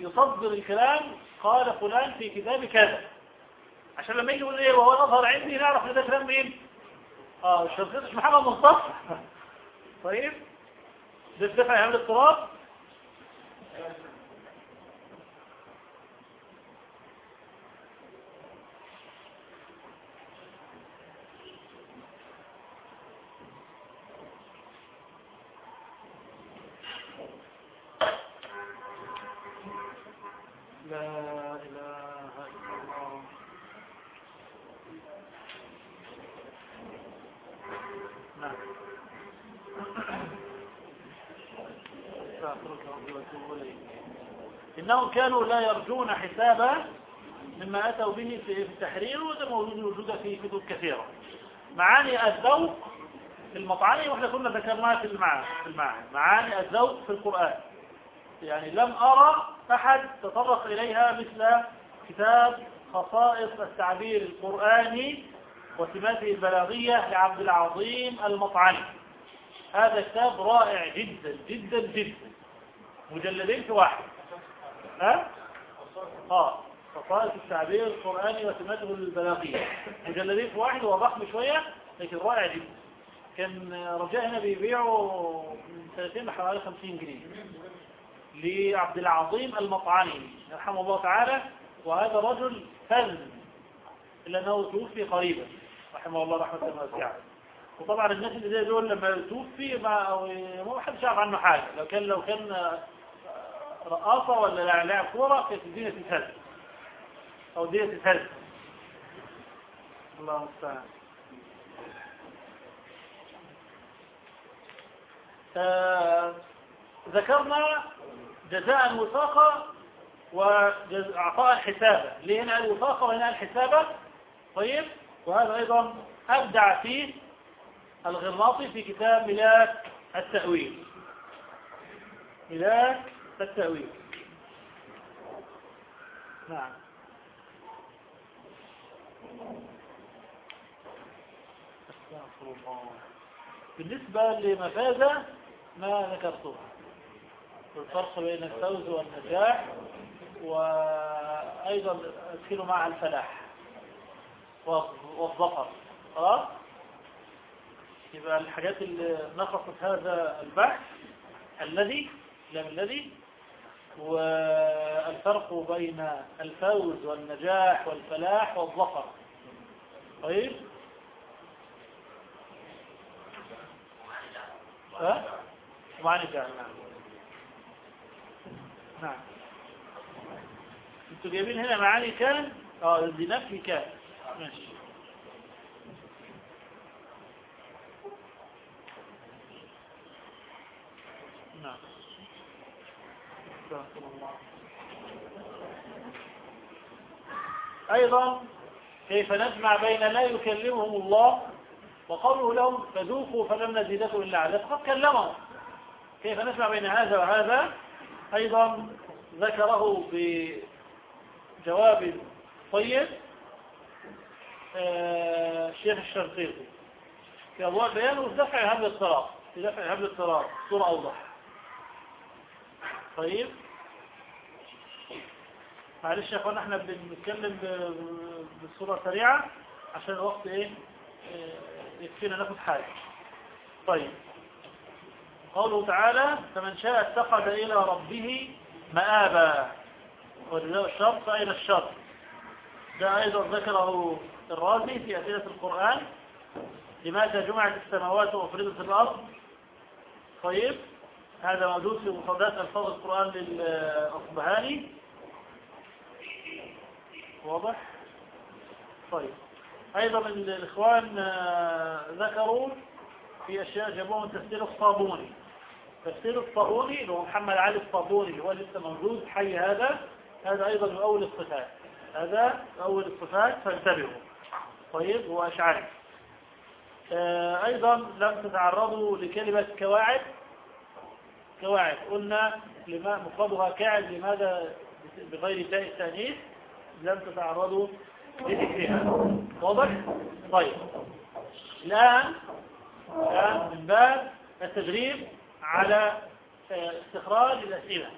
يصدر الكلام قال فلان في كتاب كذا. عشان لما يجي يقول إيه وهو الأظهر عندي نعرف إن ده كلام مين؟ آه الشرطين مش محمد مصطفى. طيب. ده الدفع يعمل اضطراب لا إله إلا الله نعم إنهم كانوا لا يرجون حسابا مما أتوا به في التحرير وده موجود موجوده في كتب كثيرة. معاني الذوق في المطعم وإحنا كنا ذكرناها في المعاني في المعاني معاني الذوق في القرآن. يعني لم أرى أحد تطرق إليها مثل كتاب خصائص التعبير القرآني وسماته البلاغية لعبد العظيم المطعمي هذا كتاب رائع جدا جدا جدا. مجلدين في واحد. ها؟ آه. خصائص التعبير القرآني وسماته البلاغية. مجلدين في واحد هو ضخم شوية لكن رائع جدا. كان رجاء هنا بيبيعوا من سنتين بحوالي 50 جنيه. لعبد العظيم المطعمي رحمه الله تعالى وهذا رجل فن إلا أنه توفي قريبا رحمه الله رحمة واسعة وطبعا الناس اللي زي دول لما توفي ما ما حدش يعرف عنه حاجة. لو كان لو كان رقاصة ولا لاعب كورة كانت الدنيا تتهز أو الدنيا تتهز الله المستعان. آه ذكرنا جزاء وثاقة وعطاء حسابا ليه هنا الوثاقة وهنا الحسابة طيب؟ وهذا أيضا أبدع فيه الغرناطي في كتاب ملاك التأويل. ملاك التأويل نعم. استغفر الله بالنسبة لمفازة ما ذكرته. الفرق بين الفوز والنجاح وأيضا أدخل مع الفلاح. والظفر. خلاص؟ يبقى الحاجات اللي نقصت هذا البحث الذي لم الذي والفرق بين الفوز والنجاح والفلاح والظفر. طيب؟ ها؟ ومعنى جعل نعم. نعم. أنتوا جايبين هنا معاني كان؟ آه دي نفي كان. ماشي. نعم. أيضا كيف نجمع بين لا يكلمهم الله وقوله لهم فذوقوا فلم نزيدكم إلا عذاب قد كلمهم. كيف نجمع بين هذا وهذا؟ أيضا ذكره بجواب طيب آه، الشيخ الشرقيطي في أبواب بيان دفع إرهاب الاضطراب في دفع إرهاب الاضطراب صورة أوضح. طيب. معلش يا إخوان إحنا بنتكلم بصورة سريعة عشان الوقت إيه آه، يكفينا ناخد حاجة. طيب. قوله تعالى فمن شاء اتخذ إلى ربه مآبا. وجزاء الشر فإلى الشر ده أيضا ذكره الرازي في أسئلة القرآن. لماذا جمعت السماوات وأفردت الأرض؟ طيب. هذا موجود في مفردات ألفاظ القرآن للأصبهاني. واضح؟ طيب. أيضا الإخوان آه، ذكروا في أشياء جابوها من تفسير الصابوني تفسير الصابوني اللي هو محمد علي الصابوني اللي هو لسه موجود حي هذا. هذا أيضا من أول الصفات. هذا أول الصفات فانتبهوا. طيب هو أشعري آه، أيضا لم تتعرضوا لكلمة كواعد. كواعد. قلنا لما مفردها كاعد لماذا بغير تاء التأنيث؟ لم تتعرضوا لذكرها. واضح؟ طيب. الآن الآن من باب التدريب على آه، استخراج الأسئلة.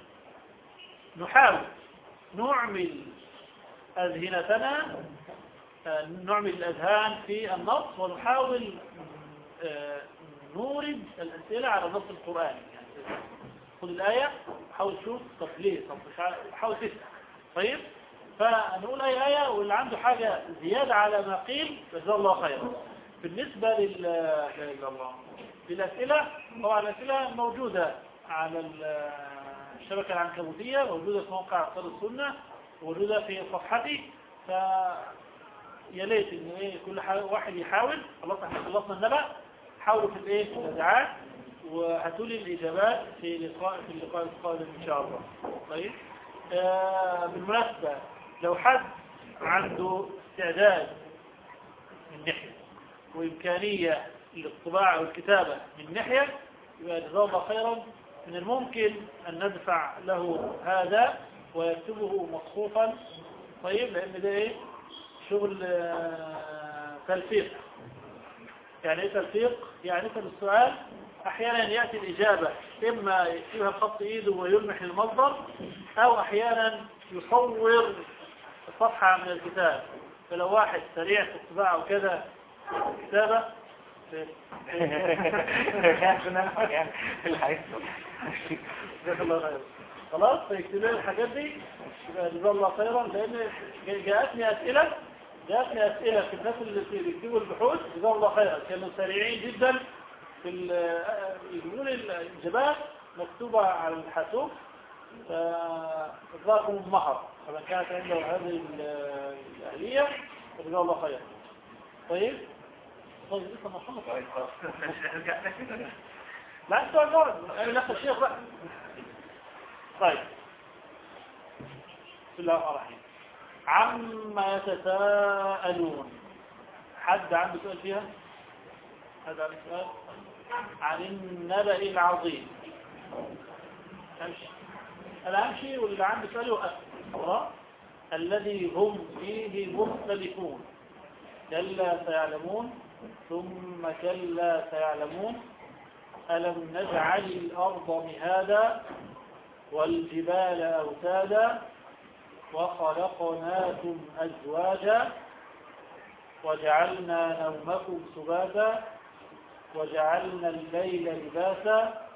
نحاول نعمل أذهنتنا آه، نعمل الأذهان في النص ونحاول آه، نورد الأسئلة على النص القرآني خذ الآية حاول تشوف طب ليه؟ طب حاول تسأل. طيب؟ فنقول أي آية واللي عنده حاجة زيادة على ما قيل جزاه الله خيرا. بالنسبة لل لا إلا الله. للأسئلة طبعا الأسئلة موجودة على ال- الشبكة العنكبوتية موجودة في موقع أفكار السنة موجودة في صفحتي. ف يا ليت إن إيه كل واحد يحاول. خلاص إحنا خلصنا النبأ. حاولوا في الإيه في النزعات وهاتوا لي الاجابات في لقاء في اللقاء القادم إن شاء الله. طيب. آه بالمناسبة لو حد عنده استعداد من ناحية وإمكانية للطباعة والكتابة من ناحية يبقى جزاه الله خيرا. من الممكن أن ندفع له هذا ويكتبه مصفوفا طيب لأن ده إيه؟ شغل آه، تلفيق. يعني إيه تلفيق؟ يعني اسم السؤال أحيانا يأتي الإجابة إما يكتبها بخط إيده ويلمح المصدر أو أحيانا يصور صفحة من الكتاب. فلو واحد سريع في الطباعة وكذا خيرا خلاص فيكتب لنا الحاجات دي. يبقى جزاه الله خيرا لأن جاءتني أسئلة جاءتني أسئلة في الناس اللي بيكتبوا البحوث جزاهم الله خيرا. كانوا سريعين جدا في ال- يجيبون الاجابات مكتوبة على الحاسوب فإطلاقهم المهر فمن كانت عنده هذه ال- الآلية فجزاه الله خيرا. طيب؟ طيب لسه ما خلص لا أنتوا نقعد أنا نفس الشيخ بقى. طيب. بسم الله الرحمن الرحيم. عما يتساءلون. حد عنده سؤال فيها؟ حد عنده سؤال؟ عن النبأ العظيم. امشي أنا امشي واللي عنده سؤال خلاص الذي هم فيه مختلفون. كلا سيعلمون ثم كلا سيعلمون. ألم نجعل الأرض مهادا والجبال أوتادا وخلقناكم أزواجا وجعلنا نومكم سباتا وجعلنا الليل لباسا.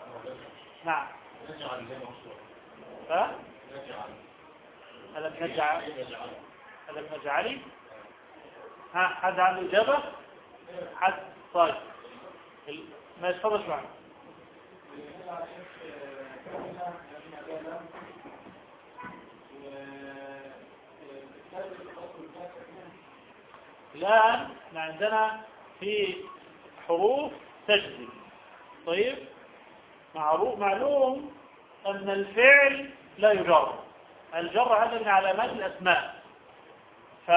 نعم. ها؟ ألم نجعل؟ ألم نجعلي ها حد عنده إجابة؟ حد. طيب. ما يتفضلش معنا الآن عندنا في حروف تجزي. طيب؟ معروف معلوم أن الفعل لا يجر. الجر هذا من علامات الأسماء. ف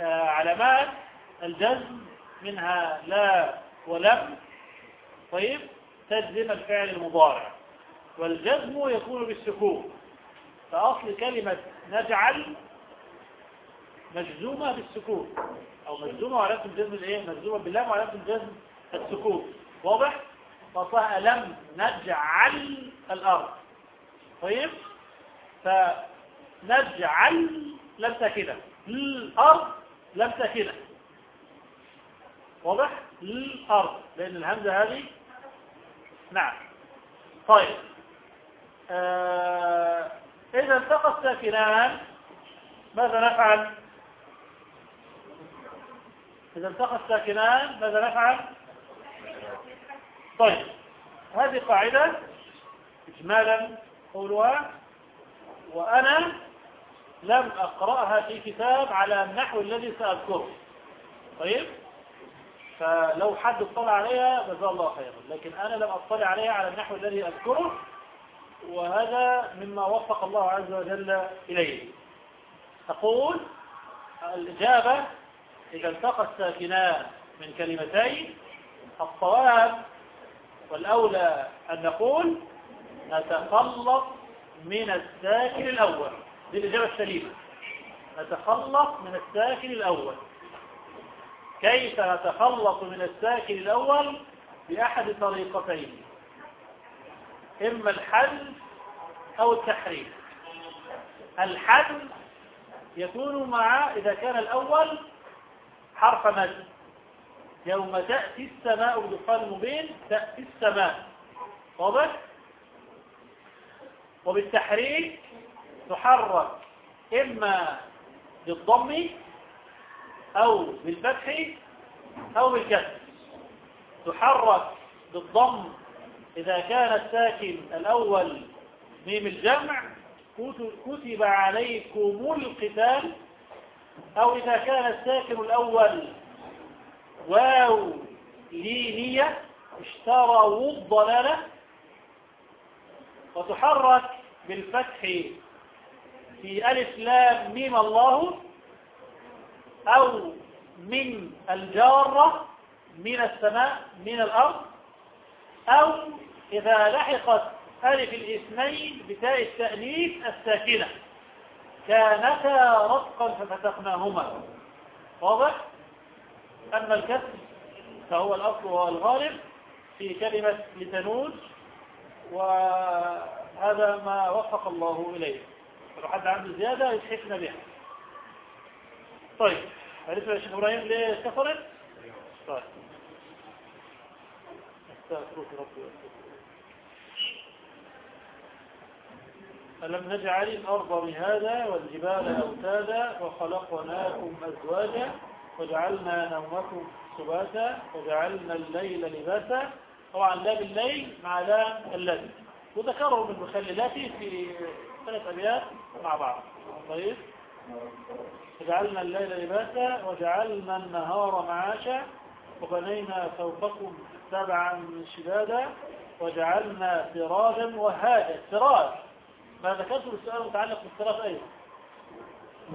آه، علامات الجزم منها لا ولم. طيب؟ تجزم الفعل المضارع. والجزم يكون بالسكون. فأصل كلمة نجعل مجزومة بالسكون. أو مجزومة وعلامة الجزم الإيه؟ مجزومة باللام وعلامة الجزم السكون واضح؟ فصح لم نجعل الأرض طيب؟ فنجعل لم ساكنة الأرض لم ساكنة واضح؟ الأرض لأن الهمزة هذه نعم طيب آه إذا التقى الساكنان ماذا نفعل إذا التقى الساكنان ماذا نفعل؟ طيب هذه قاعدة إجمالا قولها وأنا لم أقرأها في كتاب على النحو الذي سأذكره. طيب فلو حد اطلع عليها جزاه الله خيرا لكن أنا لم أطلع عليها على النحو الذي أذكره وهذا مما وفق الله عز وجل إليه. تقول الإجابة إذا التقى الساكنان من كلمتين الصواب والأولى أن نقول نتخلص من الساكن الأول. دي الإجابة السليمة. نتخلص من الساكن الأول. كيف نتخلص من الساكن الأول؟ بأحد طريقتين. إما الحل أو التحريف الحل يكون مع إذا كان الأول حرف مد. يوم تأتي السماء بدخان مبين تأتي السماء. واضح؟ وبالتحريك تحرك إما بالضم أو بالفتح أو بالكسر. تحرك بالضم إذا كان الساكن الأول ميم الجمع كتب عليكم القتال أو إذا كان الساكن الأول واو لينية اشتروا الضلالة وتحرك بالفتح في ألف لام ميم الله أو من الجارة من السماء من الأرض أو إذا لحقت ألف الإثنين بتاء التأنيث الساكنة. كانتا رتقا ففتقناهما. واضح؟ أما الكسر فهو الأصل والغالب في كلمة لتنوج وهذا ما وفق الله إليه. لو حد عنده زيادة يتحفنا بها. طيب عرفت يا شيخ إبراهيم ليه سفرت طيب. أستغفرك ربي ألم نجعل الأرض مهادا والجبال أوتادا وخلقناكم أزواجا وجعلنا نومكم سباتا وجعلنا الليل لباسا. طبعا لام الليل مع لام الليل. وذكروا من مخللاته في ثلاث أبيات مع بعض. طيب. وجعلنا الليل لباسا وجعلنا النهار معاشا وبنينا فوقكم سبعا شدادا وجعلنا سراجا وهاجا. سراج. ما ذكرته بالسؤال المتعلق بالسراج أيضا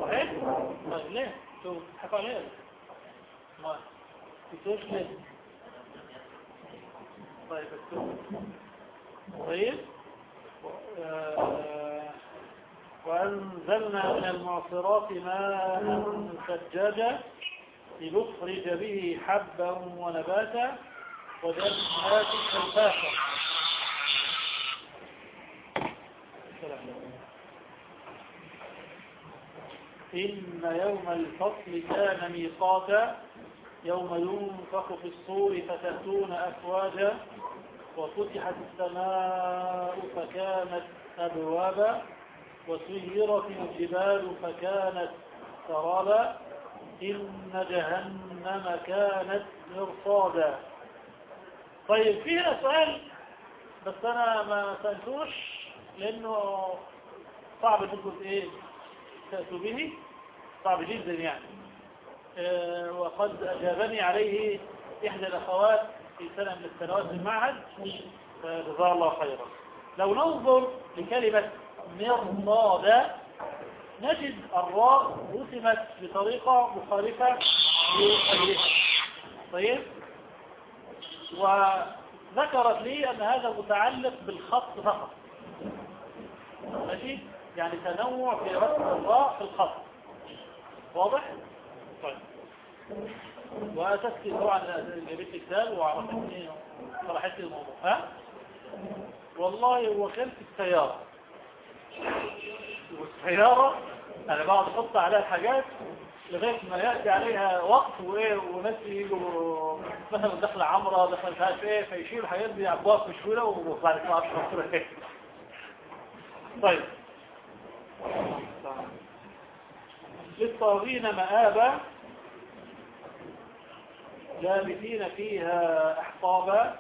صحيح؟ طيب ليه؟ شو تضحكوا عليه ما تقولش ليه؟ طيب اكتب طيب آه وأنزلنا من المعصرات ماء ثجاجا لنخرج به حبا ونباتا وجنات الفاحة إن يوم الفصل كان ميقاتا يوم ينفخ في الصور فتأتون أفواجا وفتحت السماء فكانت أبوابا وسيرت الجبال فكانت سرابا إن جهنم كانت مرصادا. طيب فيها سؤال بس أنا ما سألتوش لأنه صعب تقول إيه؟ تأتوا به. صعب جدا يعني. أه وقد أجابني عليه إحدى الأخوات في سنة من السنوات في المعهد. فجزاه الله خيرا. لو ننظر لكلمة مرصادا نجد الراء رسمت بطريقة مخالفة لغيرها طيب؟ وذكرت لي أن هذا متعلق بالخط فقط. ماشي؟ يعني تنوع في رسم الراء في الخط. واضح؟ طيب. وأسست طبعا جابت لي كتاب وعرفتني صلاحية الموضوع. ها؟ والله هو في السيارة. والسيارة أنا بقعد أحط عليها الحاجات لغاية ما يأتي عليها وقت وإيه وناس يجوا مثلا دخل عمرة دخل مش عارف إيه فيشيلوا الحاجات دي يعبوها في مشهورة وبعد مشهورة إيه طيب. للطاغين مآبا لابثين فيها أحقابا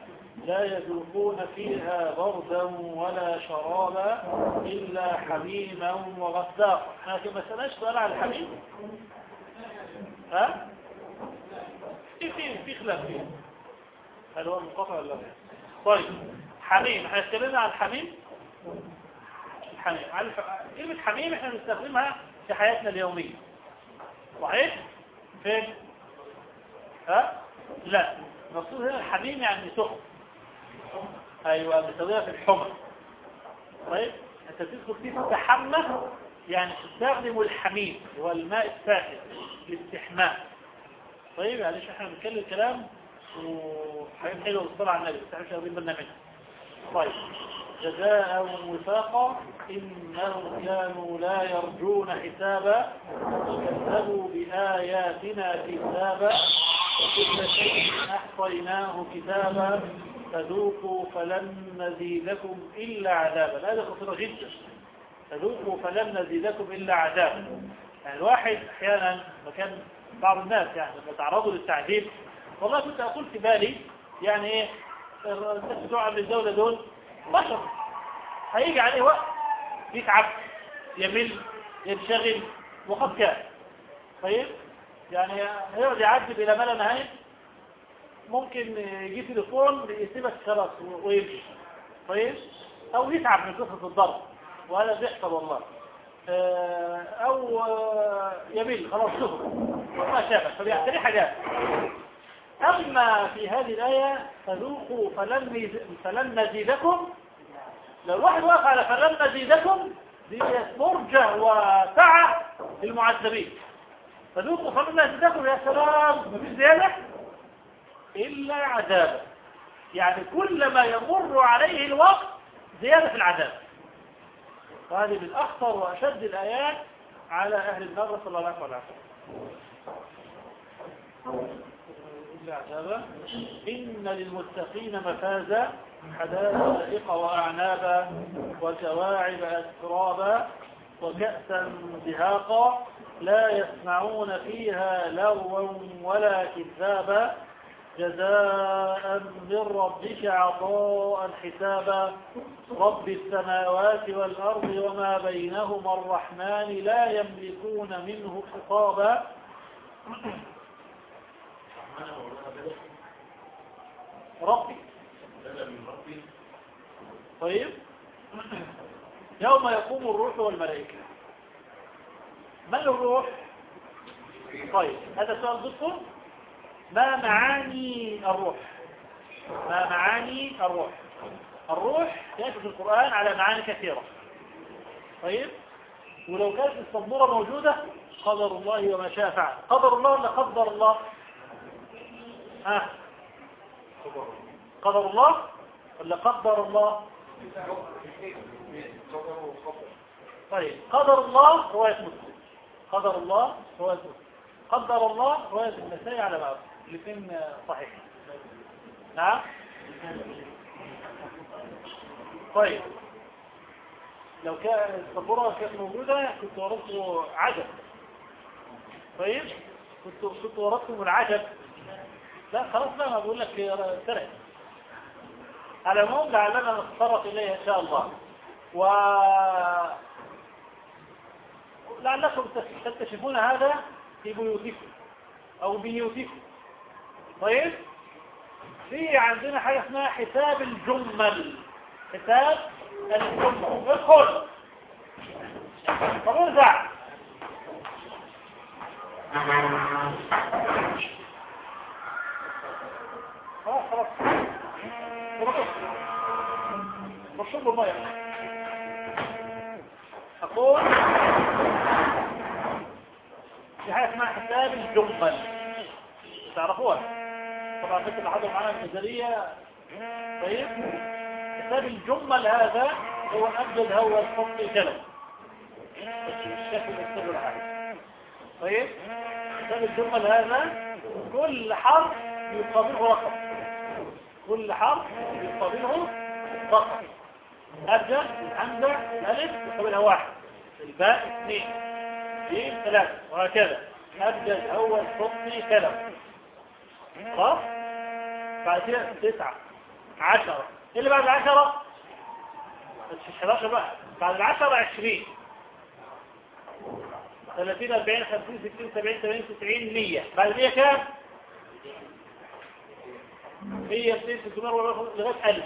لا يذوقون فيها بردا ولا شرابا إلا حميما وغساقا. إحنا ما سألناش سؤال على الحميم؟ ها؟ في في في خلاف فيه. هل هو منقطع ولا لا؟ طيب حميم إحنا اتكلمنا عن الحميم؟ الحميم. كلمة حميم إحنا بنستخدمها في حياتنا اليومية. صحيح؟ فين؟ ها؟ لا. المقصود هنا الحميم يعني سخن أيوه بنستخدمها في الحمى. طيب أنت تدخل فيه تتحمى يعني تستخدم الحميم هو الماء الساخن للاستحماء طيب معلش إحنا بنتكلم كلام وحاجات حلوة بالصلاه على النبي بس إحنا مش منها طيب. جزاء وفاقا إنهم كانوا لا يرجون حسابا وكذبوا بآياتنا كتابا وكل شيء أحصيناه كتابا فذوقوا فلن نزيدكم إلا عذابا. هذا خطيرة جدا. فذوقوا فلن نزيدكم إلا عذابا. يعني الواحد أحيانا مكان بعض الناس يعني لما تعرضوا للتعذيب والله كنت أقول في بالي يعني إيه الناس بتوع الدولة دول بشر. هيجي عليه وقت يتعب يمل ينشغل وقد كان. طيب؟ يعني هيقعد يعذب إلى ما لا نهاية ممكن يجي تليفون يسيبك خلاص ويمشي. طيب؟ أو يتعب من قصة الضرب. وهذا بيحصل والله. آه، أو آه، يمل خلاص شغل وما شابه فبيعتري حاجات. أما في هذه الآية فذوقوا فلن, فلن نزيدكم. لو الواحد وقف على فلن نزيدكم دي مرجة وسعة للمعذبين. فذوقوا فلن نزيدكم يا سلام مفيش زيادة؟ إلا عذابا. يعني كلما يمر عليه الوقت زيادة في العذاب. وهذه من أخطر وأشد الآيات على أهل النار صلى الله عليه وسلم. إلا عذابا إن للمتقين مفازا حدائق وأعنابا وكواعب أترابا وكأسا دهاقا لا يسمعون فيها لغوا ولا كذابا. جزاء من ربك عطاء حسابا. رب السماوات والأرض وما بينهما الرحمن لا يملكون منه خطابا. ربي. طيب. يوم يقوم الروح والملائكة. من الروح؟ طيب هذا سؤال ضدكم. ما معاني الروح؟ ما معاني الروح؟ الروح يأتي في القرآن على معاني كثيرة. طيب. ولو كانت السبورة موجودة قدر الله وما شاء فعل. قدر الله ولا قدر الله؟ ها. قدر الله ولا قدر الله؟ طيب قدر الله رواية مسلم. قدر الله رواية مسلم. قدر الله رواية النسائي على بعض. الاثنين صحيح. نعم. طيب. لو كان السبورة كانت موجودة كنت ورثته عجب. طيب كنت كنت ورثتم العجب. لا خلاص بقى ما بقول لك سرق. على العموم لعلنا نتطرق إليها إن شاء الله. و لعلكم تكتشفون هذا في بيوتكم أو بيوتكم. طيب؟ في عندنا حاجة اسمها حساب الجمل. حساب الجمل. ادخل. طب ارجع. خلاص خلاص. بشرب المية أقول في حاجة اسمها حساب الجمل. تعرفوها؟ طبعا مثل اللي حضروا معانا طيب. حساب الجمل هذا هو أبجد هو الحكم الكلام الشكل السر الحاجة. طيب. حساب الجمل هذا كل حرف يقابله رقم. كل حرف يقابله رقم أبجد الحمزة الألف يقابلها واحد. الباء اثنين. جيم ثلاثة. وهكذا. أبجد أول حكم كلام. خلاص؟ بعد كده تسعة. عشرة. إيه اللي بعد العشرة؟ مش 11 بقى. بعد العشرة عشرين. 30 40 50 60 70 80 90 100 بعد 100 كام؟ 100 200 300 لغاية 1000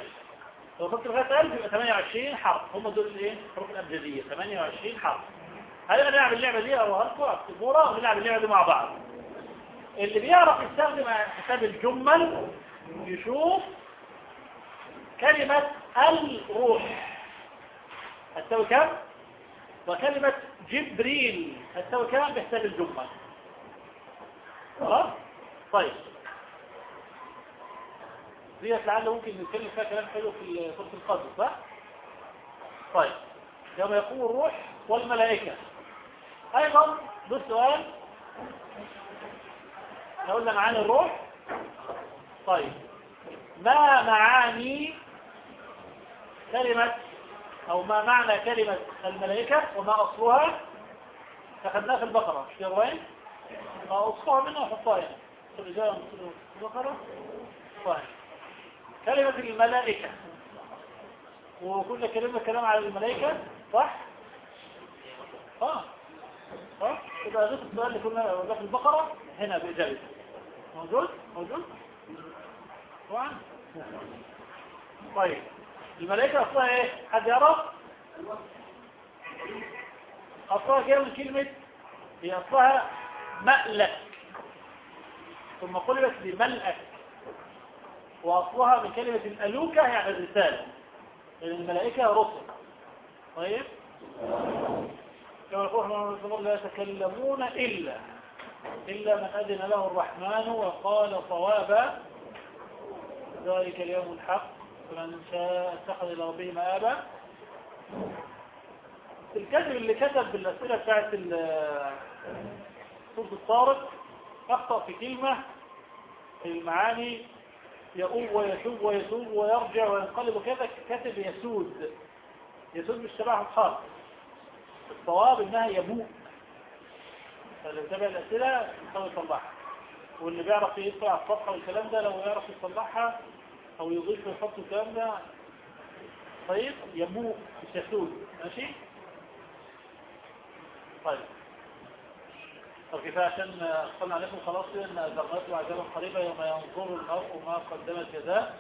لو فكر لغاية 1000 يبقى 28 حرف. هم دول الايه الحروف الأبجدية. 28 حرف. هل نلعب اللعبة دي؟ أو هلكم اكتبوها ونلعب اللعبة دي مع بعض؟ اللي بيعرف يستخدم حساب الجمل يشوف كلمة الروح. هتساوي كم؟ وكلمة جبريل هتساوي كم بحساب الجمل. خلاص؟ طيب. ديت لعل ممكن نتكلم فيها كلام حلو في سورة القدر صح؟ طيب. يوم يقوم الروح والملائكة. أيضا ده السؤال قلنا معاني الروح. طيب. ما معاني كلمة أو ما معنى كلمة الملائكة وما أصلها؟ أخذناها في البقرة. وين ما أصلها منها وحطها هنا. في الرجال في البقرة. طيب. كلمة الملائكة. وكنا كلمة كلام على الملائكة صح؟ آه آه يبقى غير السؤال اللي كنا في البقرة هنا بإجابته موجود؟ موجود؟ طبعا. طيب الملائكة أصلها إيه؟ حد يعرف أصلها جاية من كلمة هي أصلها مألك. ثم قلبت بملأك. وأصلها من كلمة الألوكة يعني الرسالة. لأن الملائكة رسل. طيب؟ كما يقول رحمه لا يتكلمون إلا إلا من أذن له الرحمن وقال صوابا ذلك اليوم الحق. فمن شاء اتخذ إلى ربه مآبا. الكاتب اللي كتب بالأسئلة بتاعت سورة الطارق أخطأ في كلمة في المعاني يؤوب ويتوب ويتوب ويرجع وينقلب كذا كاتب يسود. يسود مش تبعه الخاص الصواب إنها يبوء فلو تابع الأسئلة يحاول يصلحها. واللي بيعرف على الصفحة والكلام ده لو يعرف يصلحها أو يضيف ويحط الكلام ده طيب يبوء مش يسود. ماشي؟ طيب. طب كفايه عشان عليكم خلاص إن ذرات وعجابا قريبة يوم ينظر المرء ما قدمت جزاء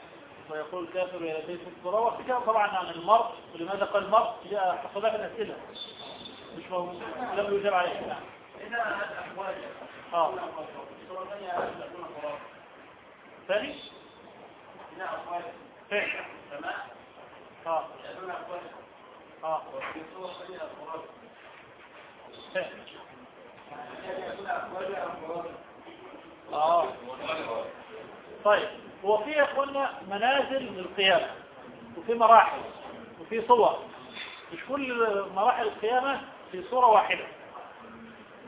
ويقول الكافر يا ليت كنت روح كده طبعا عن المرء ولماذا قال المرء؟ جاء حصلها في الأسئلة. مش موجود. لم يجاب عليه إذا الأحوال آه. الصورة الثانية تكون خلاص ثاني. إذا أحوال فين سماء آه. يكون أحوال آه. طيب هو في اخوانا منازل للقيامة وفي مراحل وفي صور. مش كل مراحل القيامة في صورة واحدة.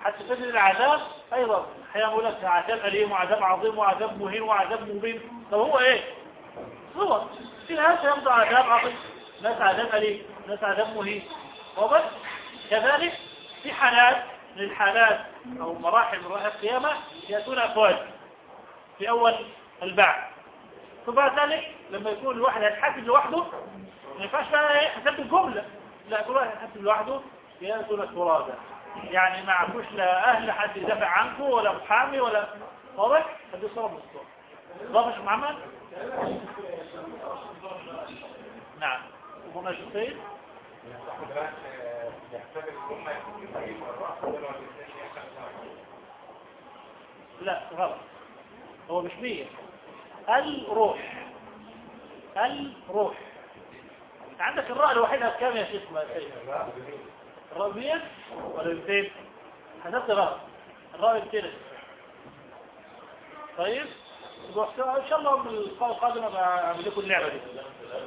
حتى تجد العذاب أيضا. أحيانا يقول لك عذاب أليم وعذاب عظيم وعذاب مهين وعذاب مبين. طب هو إيه؟ صور. في ناس يمضى عذاب عظيم. ناس عذاب أليم ناس عذاب مهين. واضح كذلك في حالات من الحالات أو مراحل مراحل القيامة يأتون أفواج في أول البعث. ثم بعد ذلك لما يكون الواحد هيتحاسب لوحده ما ينفعش بقى حساب الجملة لا كل واحد يتحاسب لوحده يأتون فرادى يعني ما عندوش لا أهل حد يدافع عنكم ولا محامي ولا واضح؟ هذه صورة من الصور واضح محمد؟ نعم. هنا لا غلط. هو مش مية. الروح. الروح. انت عندك الراء الوحيدة بكام يا شيخ؟ ما الراء 100 ولا 200 حسبت غلط غائب كده طيب إن شاء الله الأسبوع القادم أعمل لكم اللعبة دي.